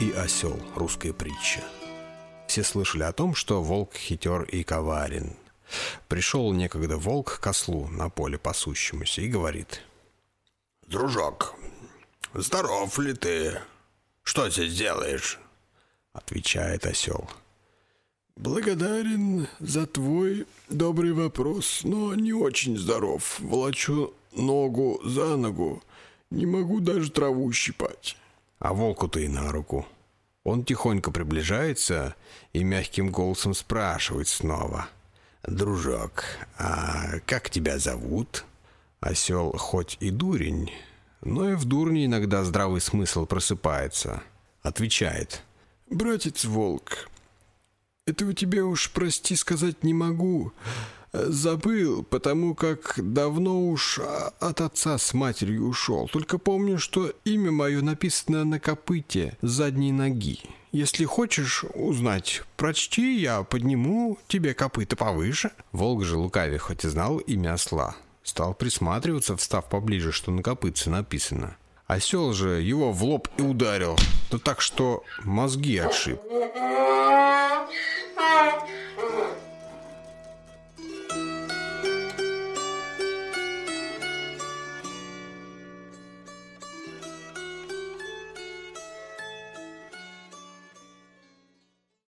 и осел. Русская притча. Все слышали о том, что волк хитер и коварен. Пришел некогда волк к ослу на поле пасущемуся и говорит. «Дружок, здоров ли ты? Что здесь делаешь?» Отвечает осел. «Благодарен за твой добрый вопрос, но не очень здоров. Волочу ногу за ногу, не могу даже траву щипать». А волку-то и на руку. Он тихонько приближается и мягким голосом спрашивает снова. «Дружок, а как тебя зовут?» Осел хоть и дурень, но и в дурне иногда здравый смысл просыпается. Отвечает. «Братец Волк, этого тебе уж, прости сказать, не могу. Забыл, потому как давно уж от отца с матерью ушел. Только помню, что имя мое написано на копыте задней ноги. Если хочешь узнать, прочти, я подниму тебе копыта повыше». Волк же лукаве хоть и знал имя осла, стал присматриваться, встав поближе, что на копытце написано. Осел же его в лоб и ударил, да так что мозги отшиб.